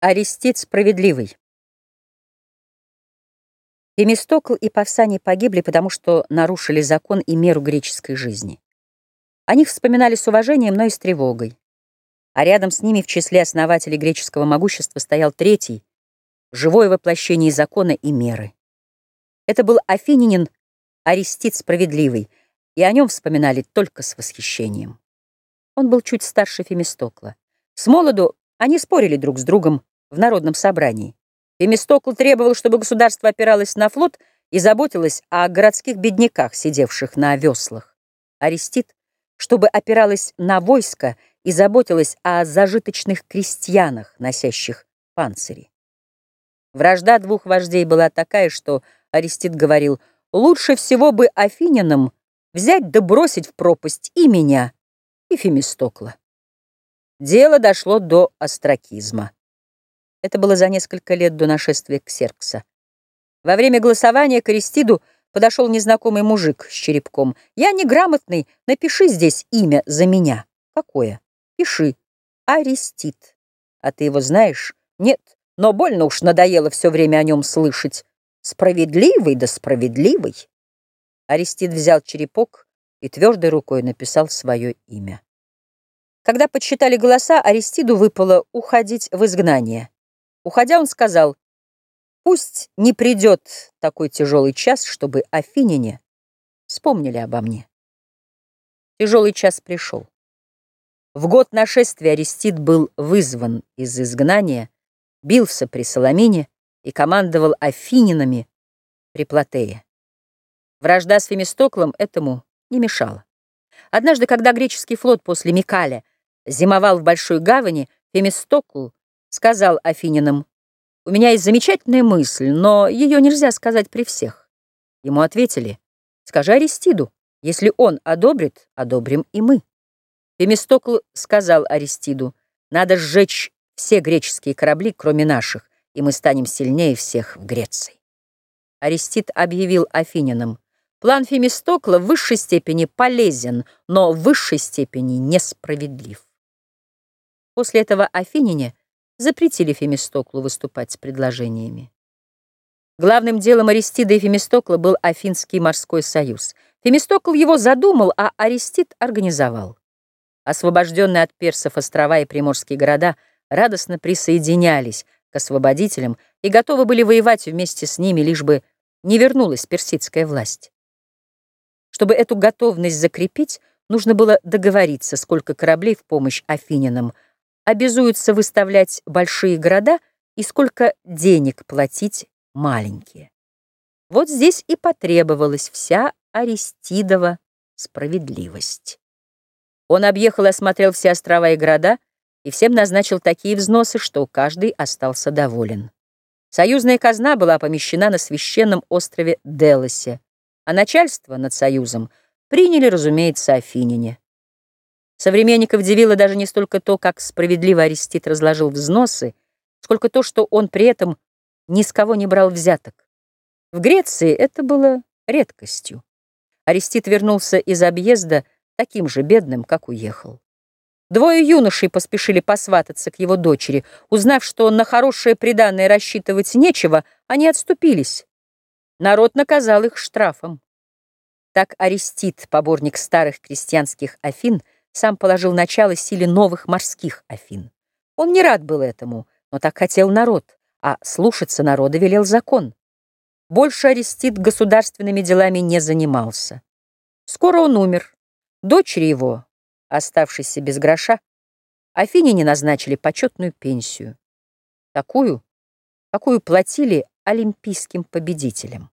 Арестит справедливый. Фемистокл и Павсаний погибли, потому что нарушили закон и меру греческой жизни. О них вспоминали с уважением, но и с тревогой. А рядом с ними в числе основателей греческого могущества стоял третий, живое воплощение закона и меры. Это был афининин Арестит Справедливый, и о нем вспоминали только с восхищением. Он был чуть старше Фемистокла. С молоду они спорили друг с другом в народном собрании. Фемистокл требовал, чтобы государство опиралось на флот и заботилось о городских бедняках, сидевших на веслах. Арестит, чтобы опиралось на войско и заботилось о зажиточных крестьянах, носящих панцири. Вражда двух вождей была такая, что Арестит говорил, лучше всего бы афинянам взять да бросить в пропасть и меня, и Фемистокла. Дело дошло до остракизма. Это было за несколько лет до нашествия Ксеркса. Во время голосования к Аристиду подошел незнакомый мужик с черепком. «Я неграмотный, напиши здесь имя за меня». «Какое?» «Пиши. Аристид. А ты его знаешь?» «Нет, но больно уж надоело все время о нем слышать. Справедливый да справедливый». Аристид взял черепок и твердой рукой написал свое имя. Когда подсчитали голоса, Аристиду выпало уходить в изгнание. Уходя, он сказал, «Пусть не придет такой тяжелый час, чтобы афиняне вспомнили обо мне». Тяжелый час пришел. В год нашествия Аристид был вызван из изгнания, бился при Соломине и командовал афининами при Платее. Вражда с Фемистоклом этому не мешала. Однажды, когда греческий флот после Микаля зимовал в Большой гавани, Фемистокл сказал Афининам, «У меня есть замечательная мысль, но ее нельзя сказать при всех». Ему ответили, «Скажи Аристиду, если он одобрит, одобрим и мы». Фемистокл сказал Аристиду, «Надо сжечь все греческие корабли, кроме наших, и мы станем сильнее всех в Греции». Аристид объявил Афининам, План Фемистокла в высшей степени полезен, но в высшей степени несправедлив. После этого афиняне запретили Фемистоклу выступать с предложениями. Главным делом Аристида и Фемистокла был Афинский морской союз. Фемистокл его задумал, а Аристид организовал. Освобожденные от персов острова и приморские города радостно присоединялись к освободителям и готовы были воевать вместе с ними, лишь бы не вернулась персидская власть. Чтобы эту готовность закрепить, нужно было договориться, сколько кораблей в помощь афинянам – обязуются выставлять большие города и сколько денег платить маленькие. Вот здесь и потребовалась вся Аристидова справедливость. Он объехал и осмотрел все острова и города и всем назначил такие взносы, что каждый остался доволен. Союзная казна была помещена на священном острове Делосе, а начальство над союзом приняли, разумеется, афиняне. Современников удивило даже не столько то, как справедливо Арестит разложил взносы, сколько то, что он при этом ни с кого не брал взяток. В Греции это было редкостью. Арестит вернулся из объезда таким же бедным, как уехал. Двое юношей поспешили посвататься к его дочери. Узнав, что на хорошее приданное рассчитывать нечего, они отступились. Народ наказал их штрафом. Так Арестит, поборник старых крестьянских Афин, сам положил начало силе новых морских Афин. Он не рад был этому, но так хотел народ, а слушаться народа велел закон. Больше Арестит государственными делами не занимался. Скоро он умер. Дочери его, оставшейся без гроша, Афиняне назначили почетную пенсию. Такую, какую платили олимпийским победителям.